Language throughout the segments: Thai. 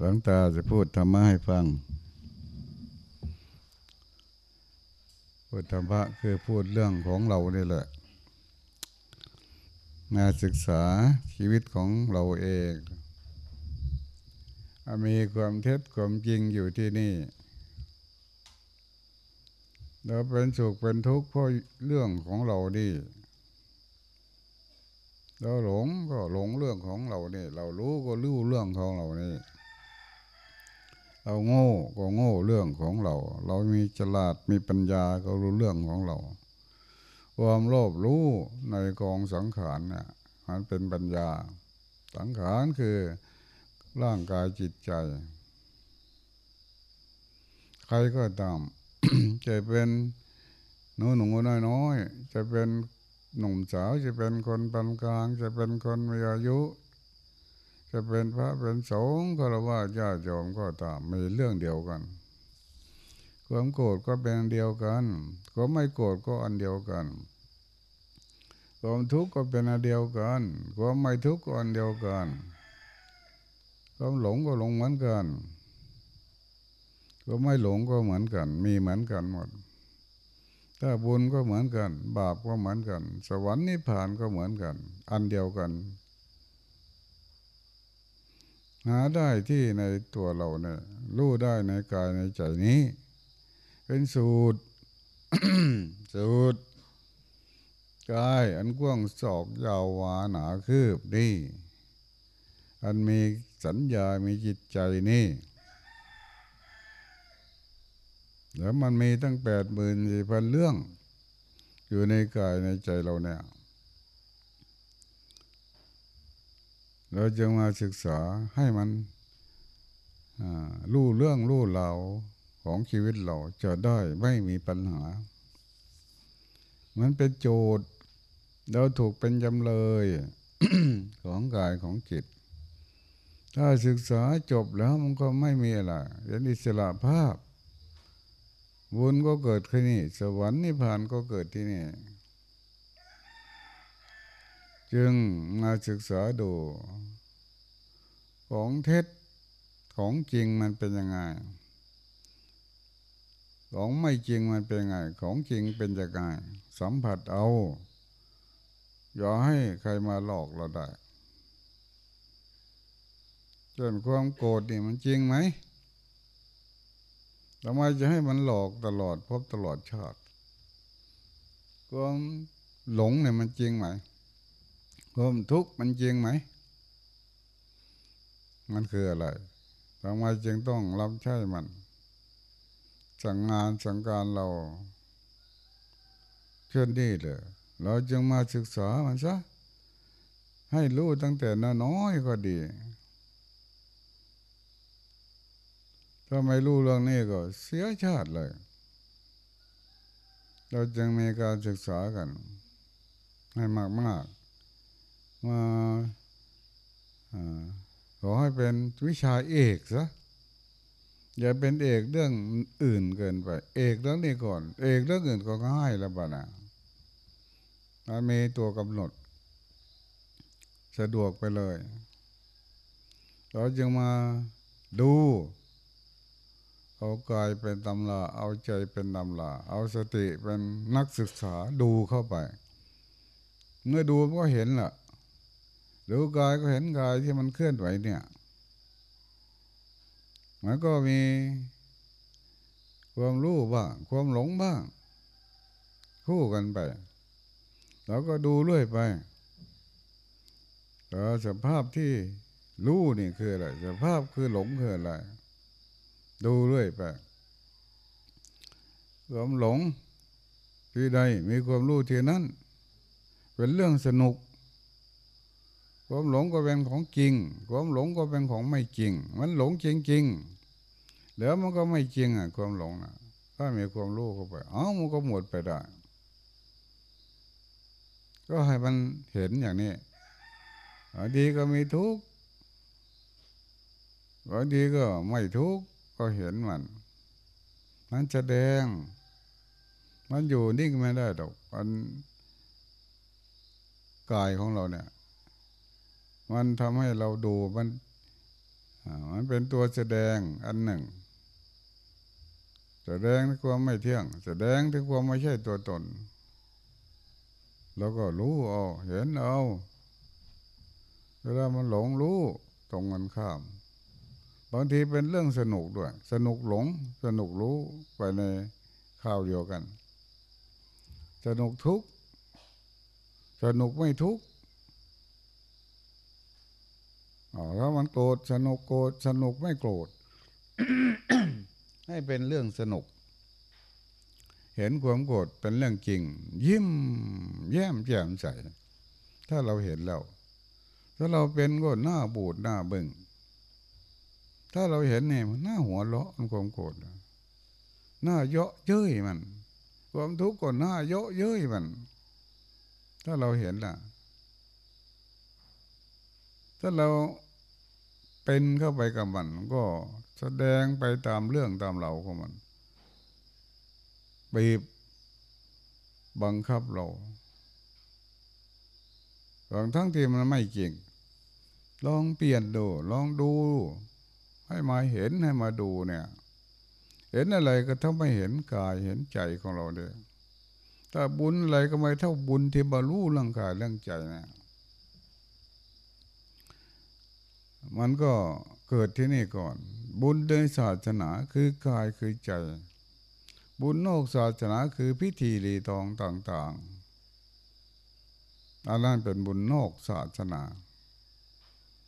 หลังตาจะพูดธรรมะให้ฟัง พูดธรรมะคือพูดเรื่องของเราเนี่แหละมาศึกษาชีวิตของเราเอง มีความเท็จความจริงอยู่ที่นี่ เราเป็นสุขเป็นทุกข์เพราะเรื่องของเรานี่ เราหลงก็หลงเรื่องของเราเนี่ยเรารู้ก็รู้เรื่องของเรานี่เราโง่ก็โง่เรื่องของเรา เรามีฉลาดมีปัญญาก็รู้เรื่องของเรา ความโลภรู้ในกองสังขารเนี่ยมันเป็นปัญญา สังขารคือร่างกายจิตใจ ใครก็ตามจะเป็นหนูหนูน้อยน้อยจะเป็น หนุ่มสาวจะเป็นคนปานกลาง จะเป็นคนมีอายุ จะเป็นพระเป็นสงฆ์ก็ว่าญาติโยมก็ตามมีเรื่องเดียวกัน ความโกรธก็เป็นเดียวกันความไม่โกรธก็อันเดียวกันความทุกข์ก็เป็นอันเดียวกันความไม่ทุกข์ก็อันเดียวกันความหลงก็หลงเหมือนกันความไม่หลงก็เหมือนกัน มีเหมือนกันหมด ถ้าบุญก็เหมือนกัน บาปก็เหมือนกัน สวรรค์นิพพานก็เหมือนกัน อันเดียวกัน หาได้ที่ในตัวเราเนี่ยรู้ได้ในกายในใจนี้ เป็นสูตร สูตรกายอันกว้างศอกยาววาหนาคืบนี่อันมีสัญญา มีจิตใจนี่ แล้วมันมีตั้งแปดหมื่นสี่พันเรื่อง อยู่ในกายในใจเราเนี่ย เราจะมาศึกษาให้มันรู้เรื่องรู้เหล่าของชีวิตเราจะได้ไม่มีปัญหา มันเป็นโจทย์ เราถูกเป็นจำเลยของกายของจิต ถ้าศึกษาจบแล้วมันก็ไม่มีอะไรเป็นอิสระภาพ บุญก็เกิดที่นี่ สวรรค์นิพพานก็เกิดที่นี่ จึงมาศึกษาดู ของเท็จของจริงมันเป็นยังไง ของไม่จริงมันเป็นยังไง ของจริงเป็นยังไง สัมผัสเอา อย่าให้ใครมาหลอกเราได้จนความโกรธนี่มันจริงไหม ทำไมจะให้มันหลอกตลอดพบตลอดชาติความหลงเนี่ยมันจริงไหมความทุกข์มันจริงไหม มันคืออะไรทำไมจึงต้องรับใช้มันสั่งงานสั่งการเราเช่นนี้เลยเราจึงมาศึกษามันซะให้รู้ตั้งแต่น้อยก็ดี ถ้าไม่รู้เรื่องนี้ก็เสียชาติเลย เราจึงมีการศึกษากัน ให้มากมากมาขอให้เป็นวิชาเอกซะอย่าเป็นเอกเรื่องอื่นเกินไป เอกเรื่องนี้ก่อน เอกเรื่องอื่นก็ง่ายแล้วบ้านะมันมีตัวกำหนด สะดวกไปเลย เราจึงมาดู เอากายเป็นตำลาเอาใจเป็นตำลาเอาสติเป็นนักศึกษาดูเข้าไป เมื่อดูก็เห็นละดูกายก็เห็นกายที่มันเคลื่อนไหวเนี่ยมันก็มีความรู้บ้าง ความหลงบ้าง คู่กันไป แล้วก็ดูเรื่อยไปแต่สภาพที่รู้นี่คืออะไรสภาพคือหลงคืออะไร ดูเรื่อยไปความหลงที่ใดมีความรู้ที่นั้น เป็นเรื่องสนุก ความหลงก็เป็นของจริง ความหลงก็เป็นของไม่จริง มันหลงจริงจริงแล้วมันก็ไม่จริงอะ ความหลงนะถ้ามีความรู้เข้าไปเอ้ามันก็หมดไปได้ ก็ให้มันเห็นอย่างนี้ดีก็มีทุกข์ดีก็ไม่ทุกข์ ก็เห็นมัน มันแสดง มันอยู่นิ่งไม่ได้ดอกมันกายของเราเนี่ย มันทำให้เราดูมันมันเป็นตัวแสดงอันหนึ่ง แสดงถึงความไม่เที่ยง แสดงถึงความไม่ใช่ตัวตน แล้วก็รู้เอาเห็นเอาเวลามันหลงรู้ตรงกันข้าม บางทีเป็นเรื่องสนุกด้วย สนุกหลง สนุกรู้ไปในข้าวเดียวกัน สนุกทุกข์สนุกไม่ทุกข์อ๋อแล้วมันโกรธสนุกโกรธสนุกไม่โกรธให้เป็นเรื่องสนุก เห็นความโกรธเป็นเรื่องจริง ยิ้มแย้มแจ่มใสถ้าเราเห็นแล้วถ้าเราเป็นก็หน้าบูดหน้าบึง้ง ถ้าเราเห็นเนี่ยมันน้าหัวเราะมันความโกรธน้าเยาะเย้ยมัน ความทุกข์ก็น้าเยาะเย้ยมัน ถ้าเราเห็นล่ะ ถ้าเราเป็นเข้าไปกับมันก็แสดงไปตามเรื่องตามเหล่าของมันบีบบังคับเราบางทั้งที่มันไม่จริง ลองเปลี่ยนดู ลองดู ให้มาเห็นให้มาดูเนี่ย เห็นอะไรก็ถ้าไม่เห็นกายเห็นใจของเราเด้ถ้าบุญอะไรก็ไม่เท่าบุญที่บรรลุเรื่องกายเรื่องใจนี่ยมันก็เกิดที่นี่ก่อน บุญในศาสนาคือกายคือใจ บุญนอกศาสนาคือพิธีรีตองต่าง ๆอันนั้นเป็นบุญนอกศาสนา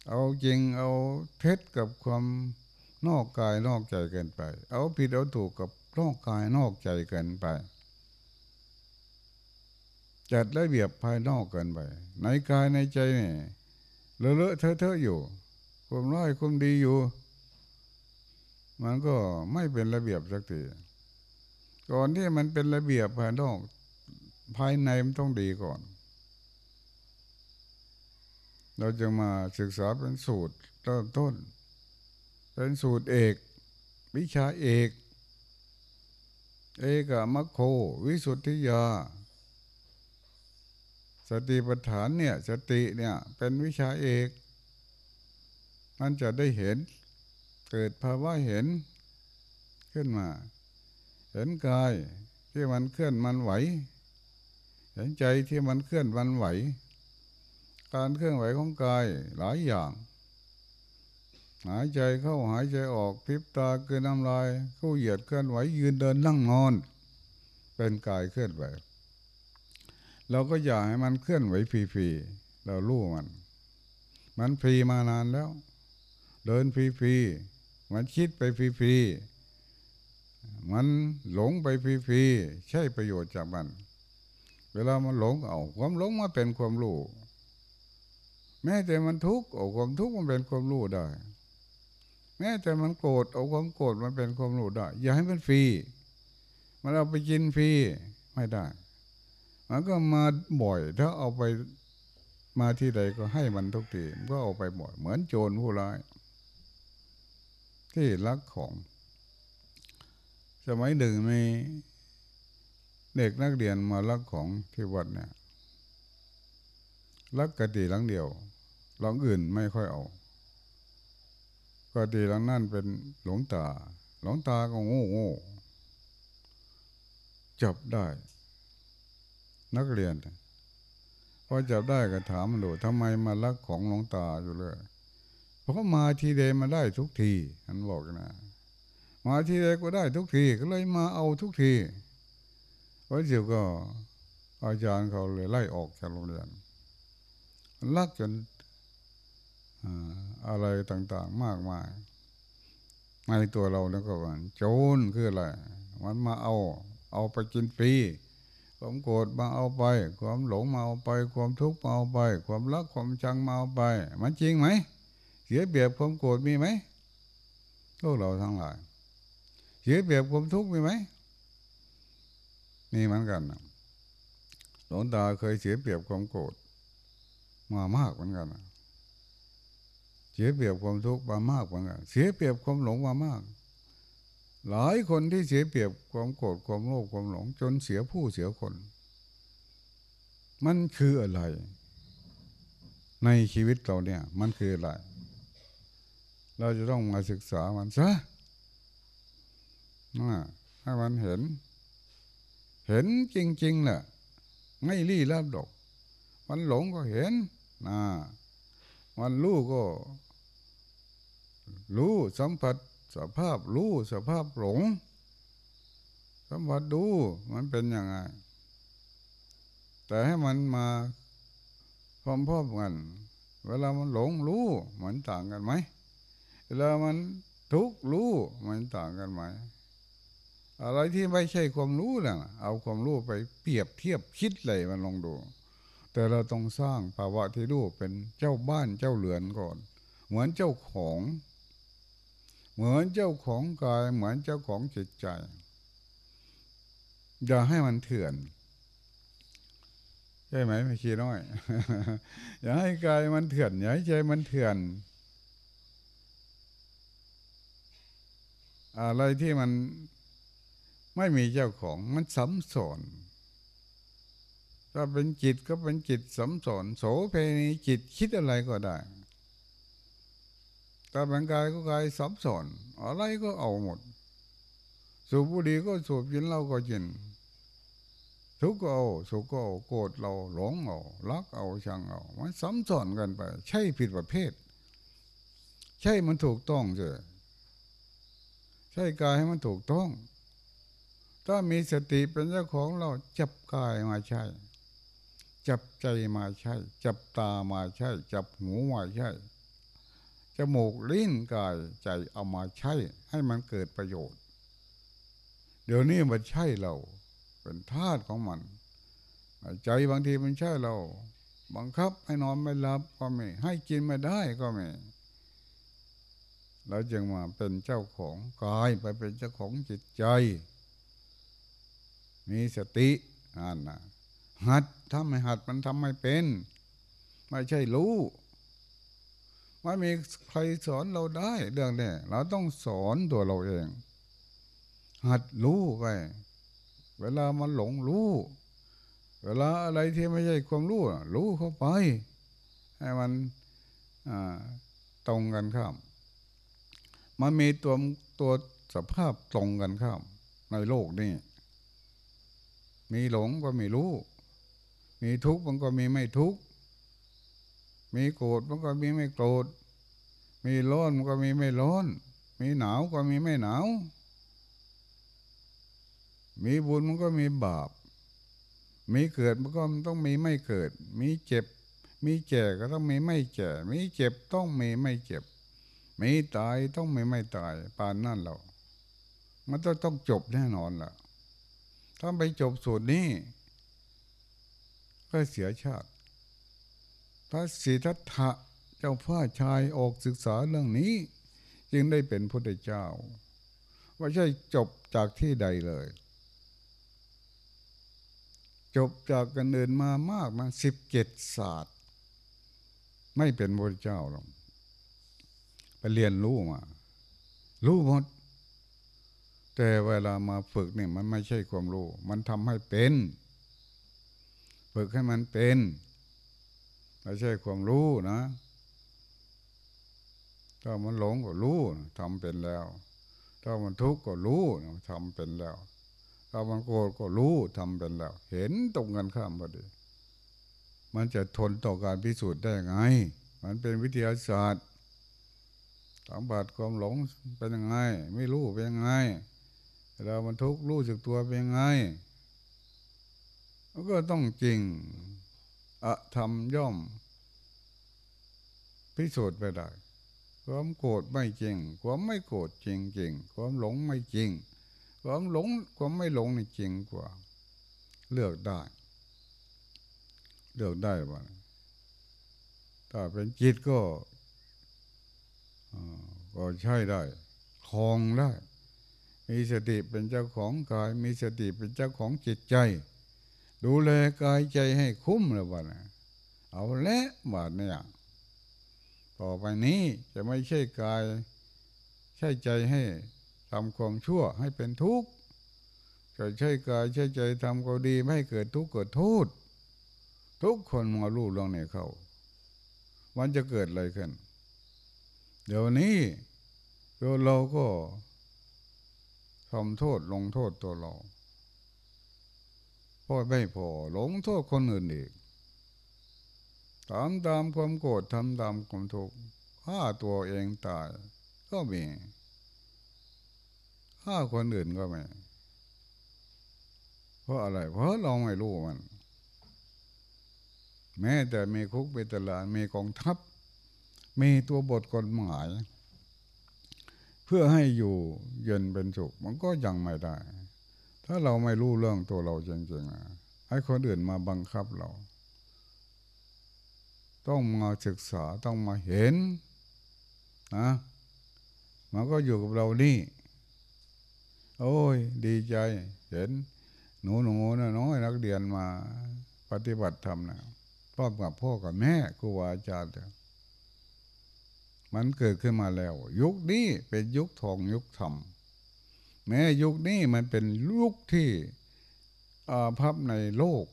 เอาจริงเอาเท็จกับความนอกกายนอกใจเกินไป เอาผิดเอาถูกกับนอกกายนอกใจเกินไป จัดระเบียบภายนอกเกินไป ในกายในใจเนี่ยเลอะเลอะเทอะเทอะอยู่ความร้ายความดีอยู่ มันก็ไม่เป็นระเบียบสักทีก่อนที่มันเป็นระเบียบภายนอก ภายในมันต้องดีก่อน เราจะมาศึกษาเป็นสูตรเริ่มต้น เป็นสูตรเอก วิชาเอก เอกมัคโค วิสุทธิยา สติปัฏฐานเนี่ยสติเนี่ยเป็นวิชาเอกมันจะได้เห็น เกิดภาวะเห็นขึ้นมา เห็นกายที่มันเคลื่อนมันไหว เห็นใจที่มันเคลื่อนมันไหว การเคลื่อนไหวของกายหลายอย่าง หายใจเข้าหายใจออกพิบตาเกินน้ำลายเข้าเหยียดเคลื่อนไหวยืนเดินนั่งนอน เป็นกายเคลื่อนไหว เราก็อยากให้มันเคลื่อนไหวฟรีๆเรารู้มัน มันฟรีมานานแล้ว เดินฟรีๆมันคิดไปฟรีๆมันหลงไปฟรีๆใช่ประโยชน์จากมัน เวลามันหลงเอาความหลงมาเป็นความรู้ แม้แต่มันทุกข์เอาความทุกข์มันเป็นความรู้ได้ แม้แต่มันโกรธเอาความโกรธมันเป็นความรู้ได้ อย่าให้มันฟรีมันเอาไปกินฟรีไม่ได้ มันก็มาบ่อย ถ้าเอาไปมาที่ใดก็ให้มันทุกทีมันก็เอาไปบ่อย เหมือนโจรผู้ร้าย ที่รักของ สมัยหนึ่งมีเด็กนักเรียนมาลักของที่วัดเนี่ยลักกะติหลังเดียว หลังอื่นไม่ค่อยเอากติหลังนั่นเป็นหลวงตา หลวงตาก็โง่โง่จับได้ นักเรียนพอจับได้ก็ถามมันดูทำไมมาลักของหลวงตาอยู่เลยเพราะมาทีเดมาได้ทุกทีอันบอกนะมาทีเดก็ได้ทุกทีก็เลยมาเอาทุกทีพอเดี๋ยวก็อาจารย์เขาเลยไล่ออกจากโรงเรียนลักจน อะไรต่างๆมากมายในตัวเราแล้วก็ว่าโจรคืออะไรมันมาเอา เอาไปกินฟรีความโกรธมาเอาไป ความหลงมาเอาไป ความทุกข์มาเอาไป ความรักความชังมาเอาไป มันจริงไหมเสียเปรียบความโกรธมีไหมพวกเราทั้งหลายเสียเปรียบความทุกข์มีไหมมีเหมือนกันหลวงตาเคยเสียเปรียบความโกรธมามากเหมือนกัน เสียเปรียบความทุกข์มามากเหมือนกันเสียเปรียบความหลงมามาก หลายคนที่เสียเปรียบความโกรธความโลภความหลง จนเสียผู้เสียคน มันคืออะไร ในชีวิตเราเนี่ย มันคืออะไร เราจะต้องมาศึกษามันซะนะให้มันเห็น เห็นจริงๆแหละไม่ลี้ลับดอก มันหลงก็เห็นนะมันรู้ก็ รู้สัมผัสสภาพรู้สภาพหลงสัมผัสดูมันเป็นยังไง แต่ให้มันมาพร้อมๆกัน เวลามันหลงรู้มันต่างกันไหมเวลามันทุกข์รู้มันต่างกันไหมอะไรที่ไม่ใช่ความรู้น่ะ เอาความรู้ไปเปรียบเทียบคิดเลยมันลองดู แต่เราต้องสร้างภาวะที่รู้เป็นเจ้าบ้านเจ้าเรือนก่อน เหมือนเจ้าของ เหมือนเจ้าของกายเหมือนเจ้าของจิตใจ อย่าให้มันเถื่อนใช่ไหมไม่ชีน้อย อย่าให้กายมันเถื่อนอย่าให้ใจมันเถื่อน อะไรที่มันไม่มีเจ้าของมันสัมสอนถ้าเป็นจิตก็เป็นจิตสัมสอนโสเพณีจิตคิดอะไรก็ได้ ถ้าเป็นกายก็กายสัมสนอะไรก็เอาหมด สูบบุหรี่ก็สูบกินเหล้าก็กินทุกข์ก็เอาสุขก็เอาโกรธเราหลงเอารักเอาชังเอามันสัมสนกันไป ใช่ผิดประเภท ใช่มันถูกต้องเจอใช่กายให้มันถูกต้อง ถ้ามีสติเป็นเจ้าของเราจับกายมาใช่จับใจมาใช่ จับตามาใช่ จับหูมาใช่ จมูกลิ้นกายใจเอามาใช้ ให้มันเกิดประโยชน์ เดี๋ยวนี้มันใช่เรา เป็นธาตุของมัน ใจบางทีมันใช่เรา บังคับให้นอนไม่หลับก็ไม่ให้กินไม่ได้ก็ไม่เราจึงมาเป็นเจ้าของกายไปเป็นเจ้าของจิตใจ มีสติอ่านนะหัดถ้าไม่หัดมันทำไม่เป็น ไม่ใช่รู้ ไม่มีใครสอนเราได้เรื่องนี้เราต้องสอนตัวเราเอง หัดรู้ไป เวลามันหลงรู้ เวลาอะไรที่ไม่ใช่ความรู้รู้เข้าไป ให้มันตรงกันข้าม มันมีตัวตัวสภาพตรงกันข้าม ในโลกนี้ มีหลงก็มีรู้ มีทุกข์มันก็มีไม่ทุกข์ มีโกรธมันก็มีไม่โกรธ มีร้อนมันก็มีไม่ร้อน มีหนาวก็มีไม่หนาว มีบุญมันก็มีบาป มีเกิดมันก็ต้องมีไม่เกิด มีเจ็บ มีแก่ก็ต้องมีไม่แก่ มีเจ็บต้องมีไม่เจ็บ มีตายต้องมีไม่ตาย ปานนั่นเรามันต้องต้องจบแน่นอนล่ะ ถ้าไปจบสูตรนี้ ก็เสียชาติ ระสิทธัตถะเจ้าพ่อชายออกศึกษาเรื่องนี้ จึงได้เป็นพระเจ้าว่าใช่จบจากที่ใดเลย จบจากกันเดินมามากมาสิบเจ็ดศาสตร์ ไม่เป็นพระเจ้าหรอกไปเรียนรู้มา รู้หมดแต่เวลามาฝึกเนี่ยมันไม่ใช่ความรู้ มันทำให้เป็น ฝึกให้มันเป็น ไม่ใช่ความรู้นะถ้ามันหลงก็รู้ทำเป็นแล้ว ถ้ามันทุกข์ก็รู้ทำเป็นแล้ว ถ้ามันโกรธก็รู้ทำเป็นแล้ว เห็นตรงกันข้ามพอดี มันจะทนต่อการพิสูจน์ได้ไง มันเป็นวิทยาศาสตร์สัมผัสความหลงเป็นยังไง ไม่รู้เป็นยังไงเรามันทุกข์รู้สึกตัวเป็นยังไงก็ต้องจริง อะธรรมย่อม พิสูจน์ไปได้ความโกรธไม่จริง ความไม่โกรธจริงจริงความหลงไม่จริง ความหลงความไม่หลงนี่จริงกว่า เลือกได้ เลือกได้ว่าถ้าเป็นจิตก็ก็ใช่ได้คลองได้ มีสติเป็นเจ้าของกาย มีสติเป็นเจ้าของจิตใจ ดูแลกายใจให้คุ้มเลยบ้านะเอาละบาดเนี่ยต่อไปนี้จะไม่ใช่กาย ใช่ใจให้ทำความชั่วให้เป็นทุกข์จะใช่กายใช่ใจทำก็ดีไม่ให้เกิดทุกข์เกิดโทษทุกคนมาลู่เรื่องนี้เขามันจะเกิดอะไรขึ้น เดี๋ยวนี้ตัวเราก็ทำโทษลงโทษตัวเรา พอไม่พอหลงโทษคนอื่นอีกทำตามความโกรธทำตามความทุกข์ฆ่าตัวเองตาย ก็มีฆ่าคนอื่นก็ไม่เพราะอะไร เพราะเราไม่รู้มัน แม้แต่มีคุกเป็นตลาดมีกองทัพ มีตัวบทกฎหมาย เพื่อให้อยู่เย็นเป็นสุขมันก็ยังไม่ได้ ถ้าเราไม่รู้เรื่องตัวเราจริงๆนะให้คนอื่นมาบังคับเรา ต้องมาศึกษาต้องมาเห็นนะมันก็อยู่กับเรานี่ โอ้ย ดีใจ เห็น หนูหนูนะน้อยนักเรียนมาปฏิบัติธรรมนะพร้อมกับพ่อกับแม่ครูอาจารย์มันเกิดขึ้นมาแล้ว ยุคนี้เป็นยุคทองยุคธรรม แม้ยุคนี้มันเป็นยุคที่อาภัพในโลก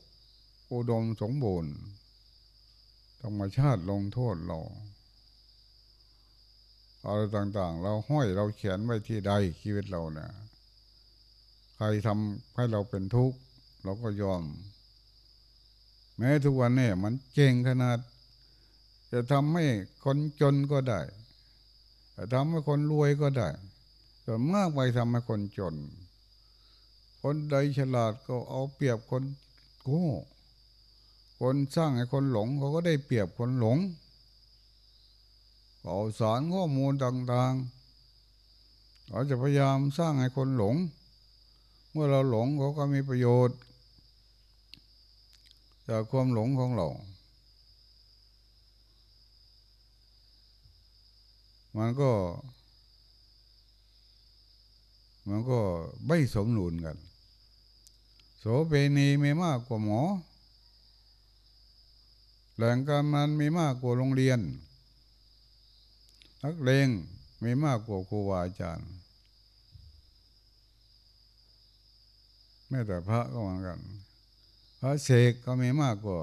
อุดมสมบูรณ์ธรรมชาติลงโทษเราอะไรต่างๆ เราห้อยเราเขียนไว้ที่ใดชีวิตเราเนะ่ยใครทำให้เราเป็นทุกข์เราก็ยอม แม้ทุกวันนี้มันเก่งขนาด จะทำให้คนจนก็ได้จะทำให้คนรวยก็ได้ ส่วนมากไปทำให้คนจน คนใดฉลาดก็เอาเปรียบคนโง่คนสร้างให้คนหลงเขาก็ได้เปรียบคนหลงเอาสารข้อมูลต่างๆเขาจะพยายามสร้างให้คนหลง เมื่อเราหลงเขาก็มีประโยชน์ จากความหลงของเรา มันก็ มันก็ไม่สมดุลกัน โสเภณีมีมากกว่าหมอ แหล่งการมันมีมากกว่าโรงเรียนนักเลงมีมากกว่าครูบาอาจารย์แม้แต่พระก็เหมือนกัน พระเสกก็มีมากกว่า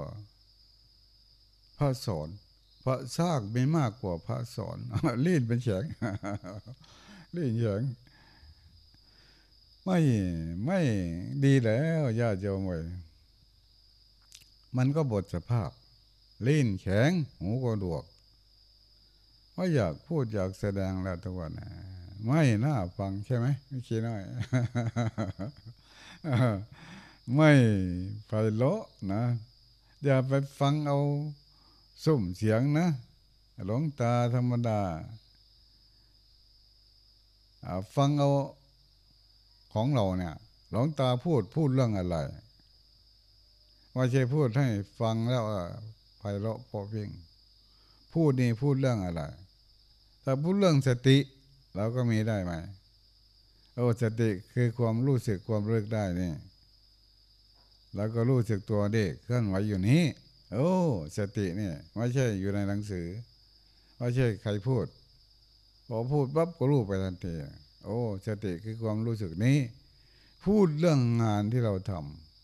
พระสอนพระสร้างมีมากกว่าพระสอนลีนเป็นเฉียงลีนเฉียง ไม่ไม่ดีแล้วญาติโยมเลยมันก็บทสภาพลิ้นแข็ง หูก็ดวกไม่อยากพูดอยากแสดงแล้วทุกวันไม่น่าฟังใช่ไหมไม่คิดน้อยไม่ไปโลนะ อย่าไปฟังเอาสุ่มเสียงนะ หลงตาธรรมดา ฟังเอา ของเราเนี่ย หลงตาพูดพูดเรื่องอะไรว่าใช่พูดให้ฟังแล้วไพเราะพอเพียงพูดนี่พูดเรื่องอะไรถ้าพูดเรื่องสติเราก็มีได้ไหมโอ้สติคือความรู้สึกความเลิกได้นี่แล้วก็รู้สึกตัวเด็กเคลื่อนไหวอยู่นี้ โอ้สตินี่ไม่ใช่อยู่ในหนังสือไม่ใช่ใครพูดพอพูดปั๊บก็รู้ไปทันที โอ้สติคือความรู้สึกนี้ พูดเรื่องงานที่เราท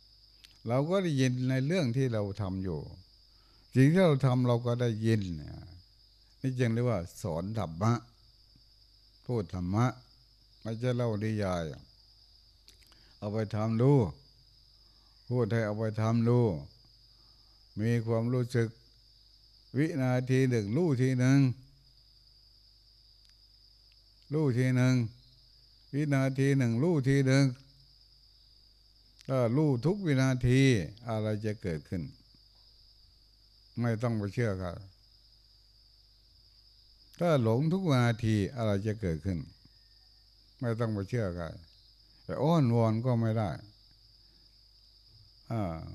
ำเราก็ได้ยินในเรื่องที่เราทำอยู่สิ่งที่เราทำเราก็ได้ยินนี่จึงเรียกว่า สอนธรรมะพูดธรรมะไม่ใช่เล่าดียาย เอาไปทำดูพูดให้เอาไปทำดูมีความรู้สึก วินาทีหนึ่งรู้ทีหนึ่งรู้ทีหนึ่ง วินาทีหนึ่งรู้ทีหนึ่งถ้ารู้ทุกวินาทีอะไรจะเกิดขึ้น ไม่ต้องไปเชื่อครับถ้าหลงทุกวินาทีอะไรจะเกิดขึ้น ไม่ต้องไปเชื่อใครแต่อ้อนวอนก็ไม่ได้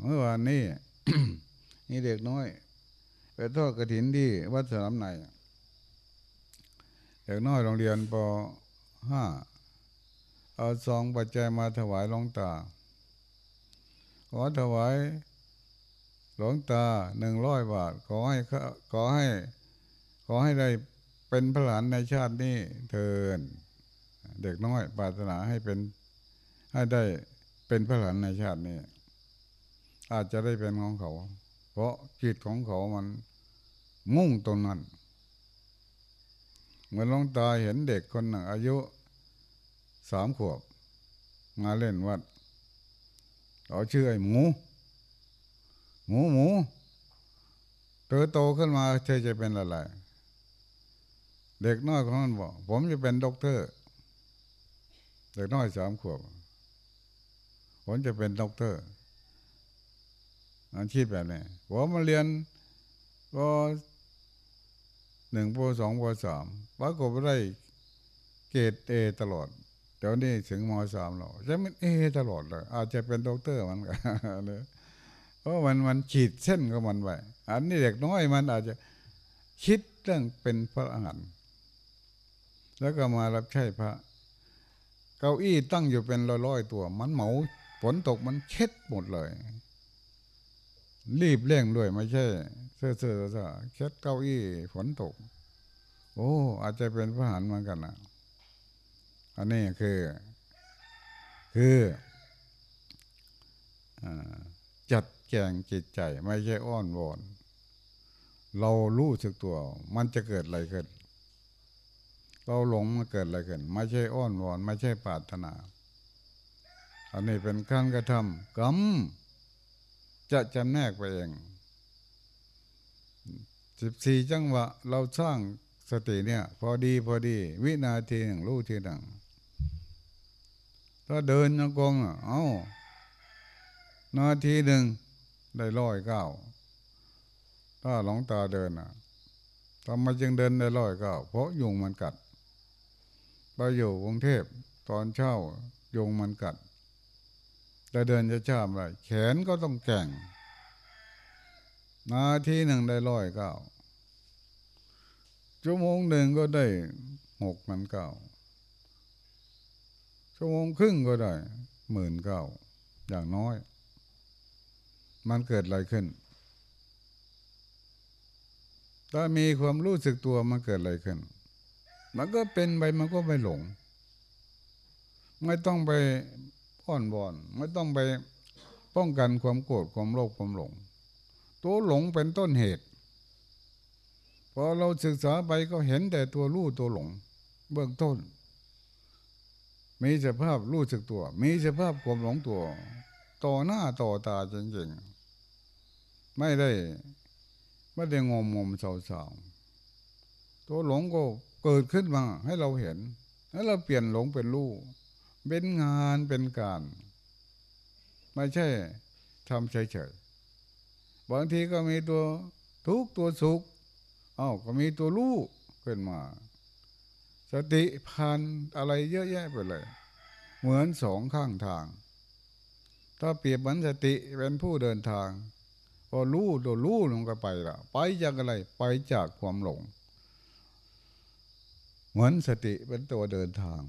เมื่อวานนี้นี่เด็กน้อยไปทอดกระถินที่วัดสนามในเด็กน้อยโรงเรียนปห้า เอาซองปัจจัยมาถวายหลวงตา ขอถวายหลวงตาหนึ่งร้อยบาท ขอให้ขอให้ ขอให้ได้เป็นพระหลานในชาตินี้เทินเด็กน้อยปรารถนาให้เป็นให้ได้เป็นพระหลานในชาตินี้ อาจจะได้เป็นของเขา เพราะจิตของเขามันมุ่งตรงนั้น เหมือนหลวงตาเห็นเด็กคนหนึ่งอายุ สามขวบ มาเล่นวัดเอาชื่อไอ้หมู หมูหมูเธอโตขึ้นมาเธอจะเป็นอะไร เด็กน้อยคนนั้นบอก ผมจะเป็นด็อกเตอร์ เด็กน้อยสามขวบ ผมจะเป็นด็อกเตอร์อาชีพแบบนี้ผมมาเรียนก็หนึ่งปสองปสามปรากฏว่าได้เกรดเอตลอด เดี๋ยวนี้ถึงมสามแล้วจะเป็นเอตลอดเลย อาจจะเป็นด็อกเตอร์มันกันเลยเพราะมันมันขีดเส้นของมันไวอันนี้เด็กน้อยมันอาจจะคิดเรื่องเป็นพระอรหันต์แล้วก็มารับใช้พระ เก้าอี้ตั้งอยู่เป็นร้อยๆตัว มันเหมาฝนตกมันเช็ดหมดเลย รีบเร่งด้วยไม่ใช่เสื้อเสื้อเสื้อเช็ดเก้าอี้ฝนตก โอ้ อาจจะเป็นพระหันเหมือนกันนะ อันนี้คือ คือจัดแจงจิตใจ ไม่ใช่อ้อนวอน เรารู้สึกตัว มันจะเกิดอะไรขึ้น เราหลงมันเกิดอะไรขึ้น ไม่ใช่อ้อนวอน ไม่ใช่ปรารถนา อันนี้เป็นการกระทำกรรมจะจำแนกไปเองสิบสี่จังหวะ เราสร้างสติเนี่ย พอดีพอดี วินาทีหนึ่งรู้ทีหนึ่ง ถ้าเดินยังกงอะเอานาทีหนึ่งได้ร้อยเก้าถ้าหลงตาเดินอะทำไมจึงเดินได้ร้อยเก้าเพราะยุงมันกัด ไปอยู่กรุงเทพตอนเช้ายุงมันกัดจะเดินจะช้าอะไรแขนก็ต้องแก่ง นาทีหนึ่งได้ร้อยเก้าชั่วโมงหนึ่งก็ได้หกพันเก้า ชั่วโมงครึ่งก็ได้หมื่นเก้าอย่างน้อย มันเกิดอะไรขึ้น ถ้ามีความรู้สึกตัวมันเกิดอะไรขึ้น มันก็เป็นไปมันก็ไม่หลง ไม่ต้องไปอ้อนวอน ไม่ต้องไปป้องกันความโกรธความโลภความหลง ตัวหลงเป็นต้นเหตุพอเราศึกษาไปก็เห็นแต่ตัวรู้ตัวหลง เบื้องต้น มีสภาพรู้สึกตัว มีสภาพความหลงตัว ต่อหน้าต่อตาจริงๆ ไม่ได้ ไม่ได้งมงมเศร้าๆตัวหลงก็เกิดขึ้นมาให้เราเห็นให้เราเปลี่ยนหลงเป็นรู้ เป็นงานเป็นการ ไม่ใช่ทำเฉยๆ บางทีก็มีตัวทุกตัวสุขอ้าวก็มีตัวรู้ขึ้นมา สติพันอะไรเยอะแยะไปเลย เหมือนสองข้างทาง ถ้าเปรียบเหมือนสติเป็นผู้เดินทางพอรู้ตัวรู้ลงก็ไปละไปจากอะไรไปจากความหลง เหมือนสติเป็นตัวเดินทาง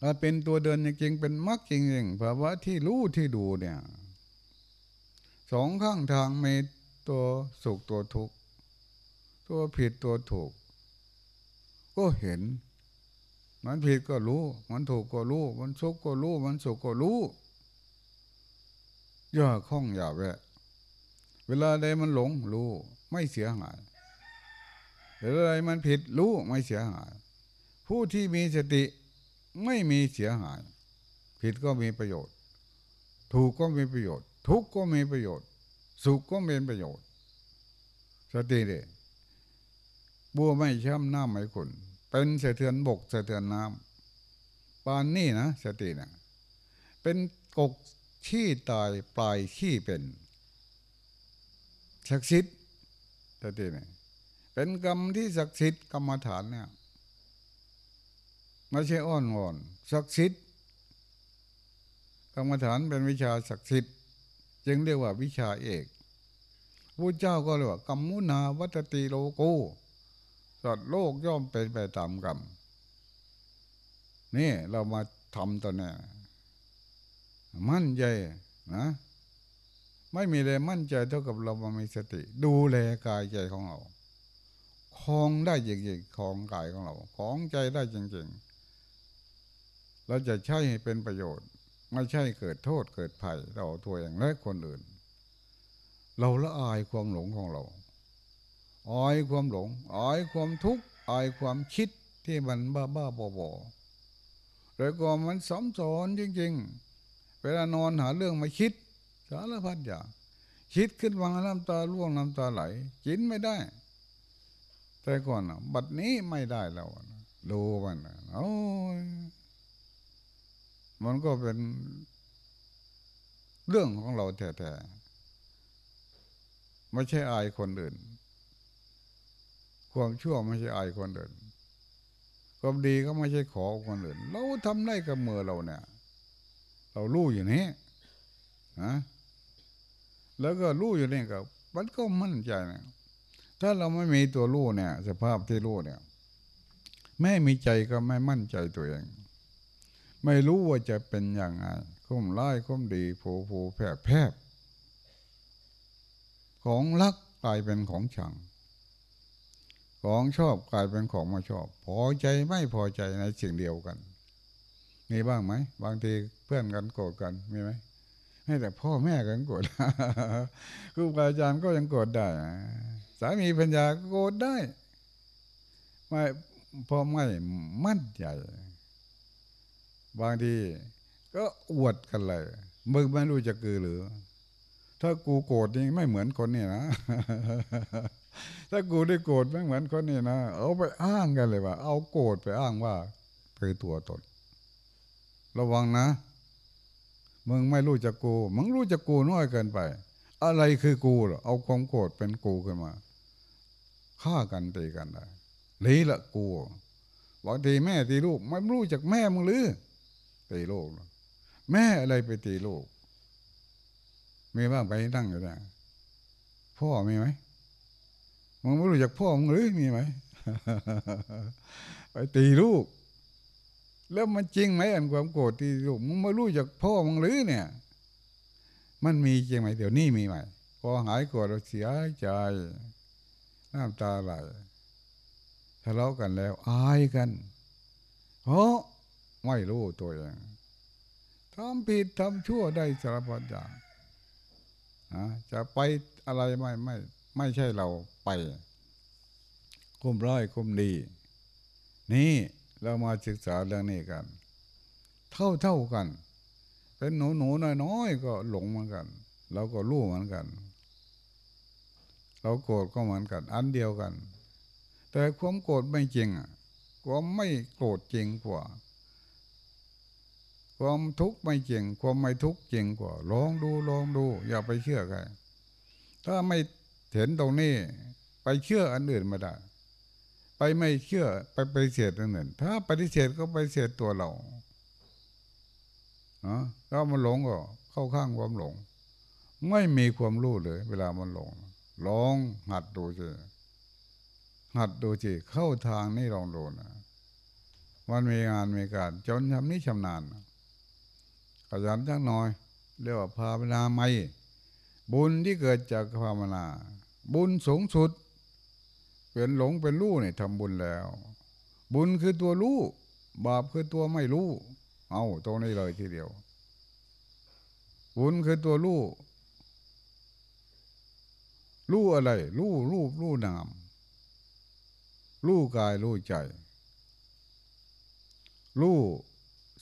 ถ้าเป็นตัวเดินจริงๆเป็นมรรคจริงๆภาวะที่รู้ที่ดูเนี่ยสองข้างทางมีตัวสุขตัวทุกข์ตัวผิดตัวถูก ก็เห็น มันผิดก็รู้ มันถูกก็รู้ มันสุขก็รู้ มันสุขก็รู้อย่าคล้องอย่าแวะเวลาใดมันหลงรู้ ไม่เสียหายเวลาใดมันผิดรู้ไม่เสียหาย ผู้ที่มีสติไม่มีเสียหาย ผิดก็มีประโยชน์ ถูกก็มีประโยชน์ ทุกข์ก็มีประโยชน์ สุขก็มีประโยชน์ สติเด บัวไม่ช้ำน้ำไม่ขุนเป็นสะเทือนบกสะเทือนน้ำปานนี่นะสตินะเป็นกกขี้ตายปลายขี้เป็นศักดิ์สิทธิ์สติเนี่ยเป็นกรรมที่ศักดิ์สิทธิ์กรรมฐานเนี่ยไม่ใช่อ้อนวอนศักดิ์สิทธิ์กรรมฐานเป็นวิชาศักดิ์สิทธิ์จึงเรียกว่าวิชาเอกพระเจ้าก็เรียกว่ากรรมุนาวัตติโลโก สัตว์โลกย่อมเป็นไปตามกรรมนี่เรามาทำตัวนี้มั่นใจนะ ไม่มีเลยมั่นใจเท่ากับเรามามีสติ ดูแลกายใจของเราคลองได้จริงๆคลองกายของเราคลองใจได้จริงๆเราจะใช้ให้เป็นประโยชน์ ไม่ใช่เกิดโทษเกิดภัยเราตัวเองและคนอื่น เราละอายความหลงของเรา อายความหลงอายความทุกข์อายความคิดที่มันบ้าบ้าๆบอๆแล้วก็มันสมสอนจริงๆ เวลานอนหาเรื่องมาคิด สารพัดอย่าง คิดขึ้นมาน้ำตาร่วงน้ำตาไหล กินไม่ได้ แต่ก่อนน่ะบัดนี้ไม่ได้แล้วนะดูมันนะโอ้ยมันก็เป็นเรื่องของเราแท้ๆไม่ใช่อายคนอื่น ความชั่วไม่ใช่อายคนอื่นความดีก็ไม่ใช่ขอคนอื่น เราทำได้กับมือเราเนี่ย เรารู้อยู่นี้นะแล้วก็รู้อยู่นี่กับมันก็มั่นใจนะถ้าเราไม่มีตัวรู้เนี่ย สภาพที่รู้เนี่ยไม่มีใจก็ไม่มั่นใจตัวเอง ไม่รู้ว่าจะเป็นอย่างไงคุ้มร้ายคุ้มดีผโผแผบแผบของรักกลายเป็นของชัง ของชอบกลายเป็นของไม่ชอบ พอใจไม่พอใจในสิ่งเดียวกันมีบ้างไหมบางทีเพื่อนกันโกรธกันมีไหมไม่แต่พ่อแม่กันโกรธครูบาอาจารย์ก็ยังโกรธได้สามีปัญญาก็โกรธได้ ไม่พราะไม่มั่นใจบางทีก็อวดกันเลยมึงไม่รู้จะกือหรือ ถ้ากูโกรธนี่ไม่เหมือนคนนี่นะ ถ้ากูได้โกรธไม่เหมือนคนนี่นะเอาไปอ้างกันเลยว่า เอาโกรธไปอ้างว่าคือตัวตน ระวังนะมึงไม่รู้จักกู มึงรู้จักกูน้อยเกินไป อะไรคือกูเหรอเอาความโกรธเป็นกูขึ้นมาฆ่ากันตีกันได้นี่ละกูบางทีแม่ตีลูกไม่รู้จักแม่มึงหรือตีลูกแม่อะไรไปตีลูกมีบ้างไปนั่งอยู่เนี่ยพ่อมีไหม มึงไม่รู้จักพ่อมึงหรือมีไหมไปตีลูก แล้วมันจริงไหมอันความโกรธตีลูกมึงไม่รู้จักพ่อมึงหรือเนี่ย มันมีจริงไหมเดี๋ยวนี้มีไหมพอหายโกรธเราเสียใจน้ำตาไหลทะเลาะกันแล้วอายกันเพราะไม่รู้ตัวเองทำผิดทำชั่วได้สารพัดอย่างจะไปอะไรไม่ไม่ ไม่ใช่เรา ไป คุ้มร้อยคุ้มดี นี่เรามาศึกษาเรื่องนี้กัน เท่าเท่ากัน เป็นหนูหนูน้อยน้อยก็หลงเหมือนกัน เราก็รู้เหมือนกัน เราโกรธก็เหมือนกัน อันเดียวกัน แต่ความโกรธไม่จริงอะความไม่โกรธจริงกว่า ความทุกข์ไม่จริง ความไม่ทุกข์จริงกว่า ลองดูลองดู อย่าไปเชื่อใครถ้าไม่เห็นตรงนี้ ไปเชื่ออันอื่นไม่ได้ ไปไม่เชื่อไปปฏิเสธอันอื่น ถ้าปฏิเสธก็ปฏิเสธตัวเราเนาะถ้ามันหลงก็เข้าข้างความหลง ไม่มีความรู้เลย เวลามันหลงลองหัดดูสิหัดดูสิเข้าทางนี่ลองดูนะมันมีงานมีการจนทำนี้ชำนาญขยันจังหน่อย เรียกว่าภาวนาไม่ บุญที่เกิดจากภาวนา บุญสูงสุด เป็นหลงเป็นรู้เนี่ยทำบุญแล้ว บุญคือตัวรู้บาปคือตัวไม่รู้ เอาตรงนี้เลยทีเดียว บุญคือตัวรู้รู้อะไรรู้รูปรู้นามรู้กายรู้ใจรู้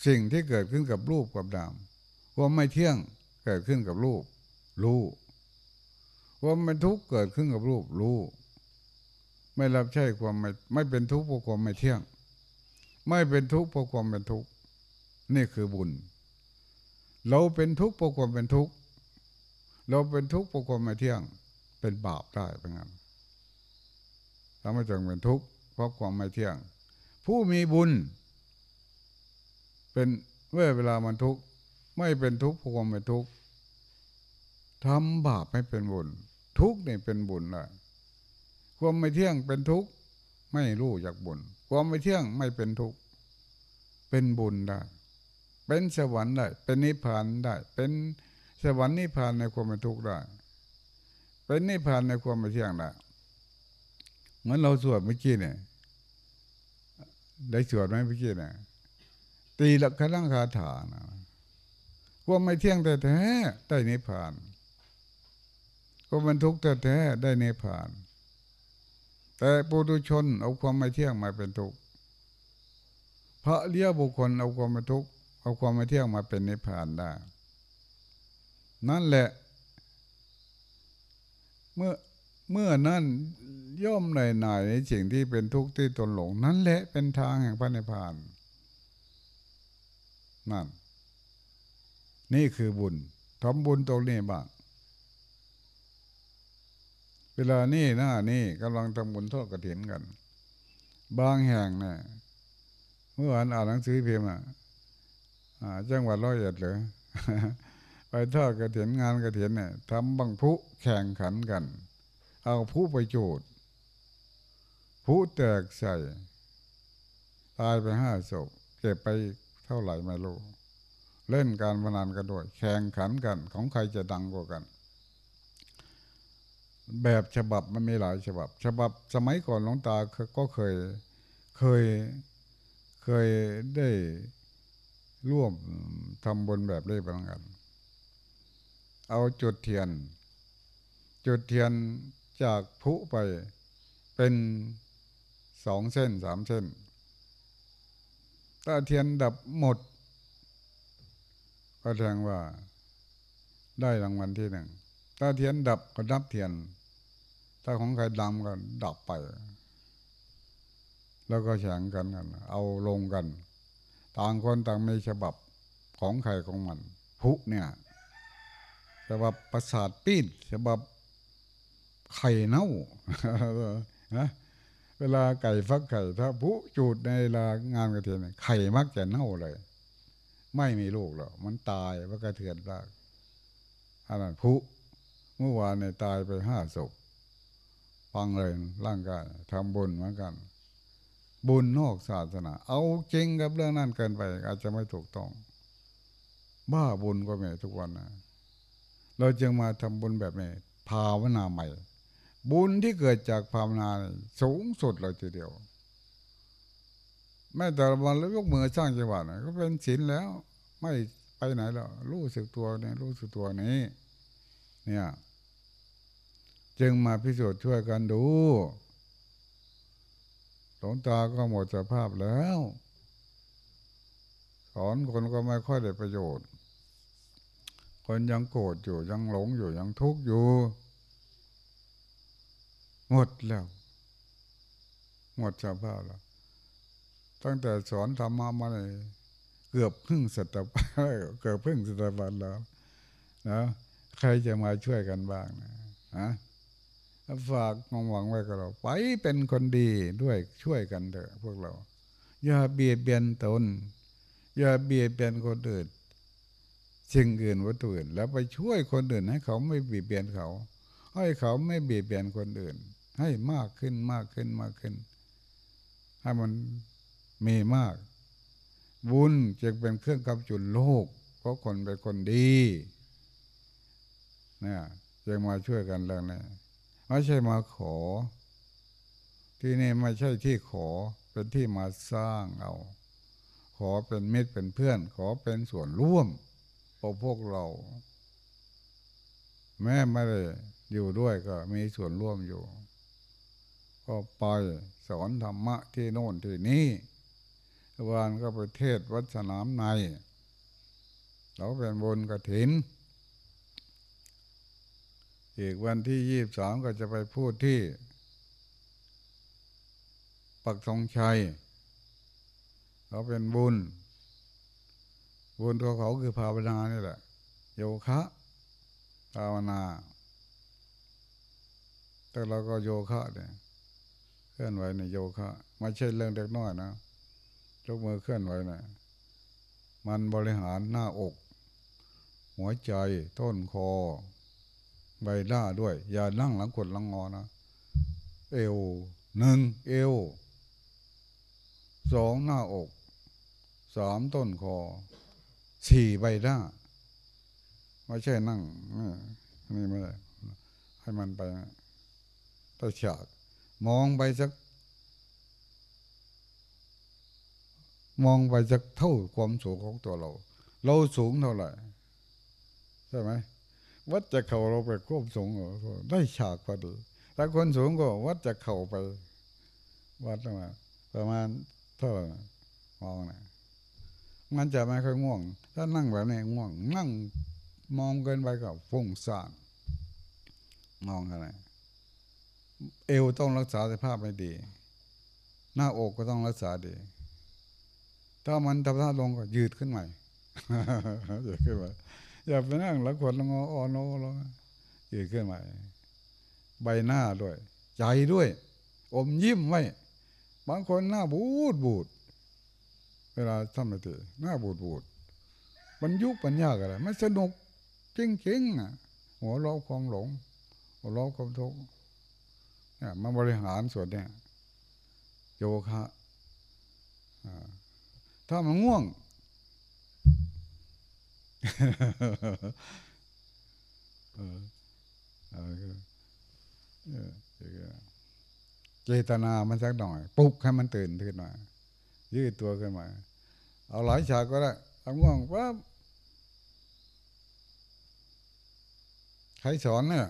สิ่งที่เกิดขึ้นกับรูปกับนามควาไม่เที่ยงเกิดขึ้นกับรูปรู้ความเป็นทุกข์เกิดขึ้นกับรูปรู้ ไม่รับใช้ความไม่ไม่เป็นทุกข์เพราะความไม่เที่ยง ไม่เป็นทุกข์เพราะความเป็นทุกข์นี่คือบุญ เราเป็นทุกข์เพราะความเป็นทุกข์เราเป็นทุกข์เพราะความไม่เที่ยง เป็นบาปได้เป็นงั้นทำให้จึงเป็นทุกข์เพราะความไม่เที่ยง ผู้มีบุญ เป็นเมื่อเวลามันทุกข์ไม่เป็นทุกข์เพราะความเป็นทุกข์ทำบาปให้เป็นบุญ ทุกข์นี่เป็นบุญละ ความไม่เที่ยงเป็นทุกข์ไม่รู้จากบุญความไม่เที่ยงไม่เป็นทุกข์เป็นบุญได้ เป็นสวรรค์ได้ เป็นนิพพานได้ เป็นสวรรค์นิพพานในความไม่ทุกข์ได้ เป็นนิพพานในความไม่เที่ยงได้เหมือนเราสวดเมื่อกี้เนี่ยได้สวดไหมเมื่อกี้เนี่ยตีหลักขลังคาถานะความไม่เที่ยงแต่แท้ได้นิพพานความเป็นทุกข์แต่แท้ได้นิพพาน แต่ปุถุชนเอาความไม่เที่ยงมาเป็นทุกข์พระเลี้ยบุคคลเอาความไม่ทุกข์เอาความไม่เที่ยงมาเป็นนิพพานได้ นั่นแหละ เมื่อเมื่อนั้นย่อมในหน่ายในสิ่งที่เป็นทุกข์ที่ตนหลง นั่นแหละเป็นทางแห่งพระนิพพานนั่น นี่คือบุญทำบุญตรงนี้บ้าง เวลานี่หน้านี่กำลังทำบุญทอดกระถินกัน บางแห่งเนี่ยเมื่อวานอ่านหนังสือพิมพ์อะจังหวัดร้อยเอ็ดเลยไปทอดกระถินงานกระถินเนี่ยทำบังพุแข่งขันกัน เอาผู้ไปโจดผู้แตกใส่ตายไปห้าศพเก็บไปเท่าไหร่ไม่รู้เล่นการพนันกันด้วย แข่งขันกันของใครจะดังกว่ากัน แบบฉบับมันมีหลายฉบับ ฉบับสมัยก่อนหลวงตาก็เคยเคยเคยได้ร่วมทำบนแบบนี้เหมือนกัน เอาจุดเทียน จุดเทียนจากผุไปเป็นสองเส้นสามเส้นถ้าเทียนดับหมด ก็แสดงว่าได้รางวัลที่หนึ่ง ถ้าเทียนดับก็ดับเทียน ถ้าของใครดำก็ดับไป แล้วก็แข่งกันกัน เอาลงกัน ต่างคนต่างมีฉบับของใครของมันพุเนี่ยฉบับประสาทปีนฉบับไข่เน่านะเวลาไก่ฟักไข่ ถ้าพุจูดในเวลางานกระเทียนไข่มักจะเน่าเลย ไม่มีลูกหรอกมันตายเพราะกระเทือนรากอันนั้นพุ เมื่อวานเนี่ยตายไปห้าศพฟังเลยร่างกายทำบุญเหมือนกัน บุญนอกศาสนา เอาจริงกับเรื่องนั้นเกินไป อาจจะไม่ถูกต้อง บ้าบุญก็ไม่ทุกวันนะเราจึงมาทำบุญแบบนี้ภาวนาใหม่ บุญที่เกิดจากภาวนาสูงสุดเลยทีเดียวแม้แต่วันแล้วยกมือสร้างจังหวะนะก็เป็นศีลแล้ว ไม่ไปไหนแล้วรู้สึกตัวเนี่ยรู้สึกตัวนี้ เนี่ย จึงมาพิสูจน์ช่วยกันดูหลวงตาก็หมดสภาพแล้วสอนคนก็ไม่ค่อยได้ประโยชน์ คนยังโกรธอยู่ยังหลงอยู่ยังทุกข์อยู่ หมดแล้ว หมดสภาพแล้ว ตั้งแต่สอนธรรมะมาเลยเกือบพึ่งสัตว์เกือบพึ่งสัตว์แล้วนะ ใครจะมาช่วยกันบ้างนะฮะฝากมองหวังไว้กับเรา ไปเป็นคนดีด้วยช่วยกันเถอะพวกเรา อย่าเบียดเบียนตน อย่าเบียดเบียนคนอื่นสิ่งอื่นวัตถุอื่น แล้วไปช่วยคนอื่นให้เขาไม่เบียดเบียนเขา ให้เขาไม่เบียดเบียนคนอื่น ให้มากขึ้นมากขึ้นมากขึ้น ให้มันมีมาก บุญจะเป็นเครื่องกำจุนโลก เพราะคนเป็นคนดี เนี่ยจะมาช่วยกันเรื่องนี้ไม่ใช่มาขอ ที่นี่ไม่ใช่ที่ขอเป็นที่มาสร้างเอา ขอเป็นมิตรเป็นเพื่อน ขอเป็นส่วนร่วมพอพวกเรา แม้ไม่ได้อยู่ด้วยก็มีส่วนร่วมอยู่ ก็ไปสอนธรรมะที่โน่นที่นี่วานก็ไปเทศวัดสนามในเราเป็นบนกระถิน อีกวันที่ยี่บสามก็จะไปพูดที่ ปักทองชัย เขาเป็นบุญ บุญตัวเขาคือภาวนานี่แหละ โยคะภาวนา แต่เราก็โยคะเนี่ยเคลื่อนไหวในโยคะไม่ใช่เรื่องเล็กน้อยนะยกมือเคลื่อนไหวนะมันบริหารหน้าอก หัวใจต้นคอ ใบหน้าด้วย อย่านั่งหลังกดหลังงอนะ เอวหนึ่งเอวสองหน้าอกสามต้นคอสี่ใบหน้าไม่ใช่นั่งนี่ไม่ได้ให้มันไปตะฉาก มองไปสัก มองไปสักเท่าความสูงของตัวเรา เราสูงเท่าไหร่ ใช่ไหม วัดจะเข่าเราไปควบสูงได้ฉากพอดีถ้าคนสูงก็วัดจากเข่าไป วัดมาประมาณเท่าไหร่มองนะมันจะไม่ค่อยง่วง ถ้านั่งแบบนี้ง่วง นั่งมองเกินไปก็ฟุ้งซ่านมองอะไร เอวต้องรักษาสภาพให้ดี หน้าอกก็ต้องรักษาดี ถ้ามันทำท่าลงก็ยืดขึ้นใหม่ยืดขึ้นมา อย่าไปนั่งแล้วกดลงอ่อนโนลงยืดขึ้นใหม่ใบหน้าด้วย ใจด้วย อมยิ้มไว้ บางคนหน้าบูดบูด เวลาทำอะไรหน้าบูดบูดมันยุบมันยากอะไรมันสนุกจริงๆอะหัวเราะความหลง หัวเราะความทุกข์เนี่ยมาบริหารส่วนเนี่ยโยคะถ้ามันง่วง เออเออเออเออเจตนามันสักหน่อยปลุกให้มันตื่นขึ้นมา ยืดตัวขึ้นมา เอาหลายฉากก็ได้ทำง่วงปั๊บใครสอนเนี่ย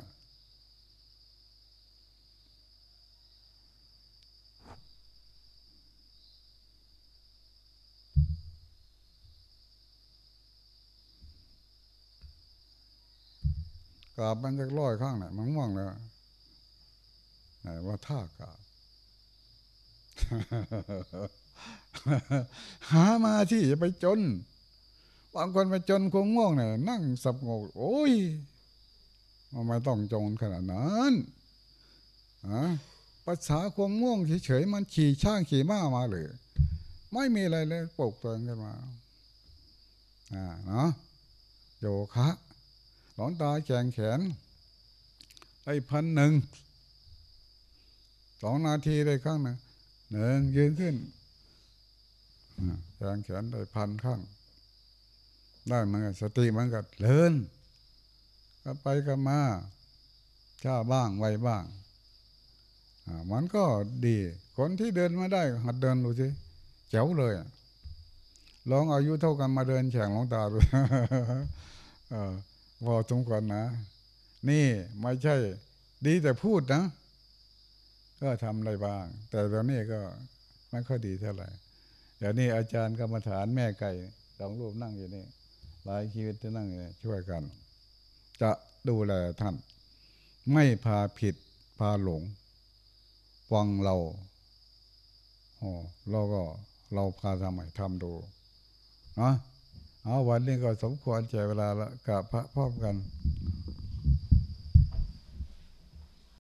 กราบมันจะร้อยข้างไหนมันง่วงแล้วไหนว่าท่ากราบหามาที่จะไปจนบางคนไปจนคงง่วงเนี่ยนั่งสับงกโอ้ยมันไม่ต้องจนขนาดนั้นอะภาษาความง่วงเฉยๆมันขี่ช่างขี่ม้ามาเลยไม่มีอะไรเลยปลุกตัวเองขึ้นมาอ่าเนาะโยคะ หลอนตาแข่งแขนได้พันหนึ่งสองนาทีได้ครั้งหนึ่งหนึ่งยืนขึ้นแข่งแขนได้พันครั้งได้มือนกันสติมือนกันเลินก็ไปก็มาช้าบ้างไวบ้างมันก็ดี คนที่เดินมาได้ หัดเดินดูสิแจ๋วเลยลองอายุเท่ากันมาเดินแข่งหลวงตาดู พอสมควรนะ นี่ไม่ใช่ ดีแต่พูดนะ ก็ทำอะไรบ้าง แต่ตอนนี้ก็ไม่ค่อยดีเท่าไหร่เดี๋ยวนี้อาจารย์กรรมฐานแม่ไก่สองรูปนั่งอยู่นี่หลายชีวิตที่นั่งอยู่นี่ช่วยกัน จะดูแลท่าน ไม่พาผิดพาหลงฟังเราโอ้เราก็เราพาทำใหม่ทำดูเนาะ เอาวันนี้ก็สมควรใจเวลาละกับพระพร้อมกัน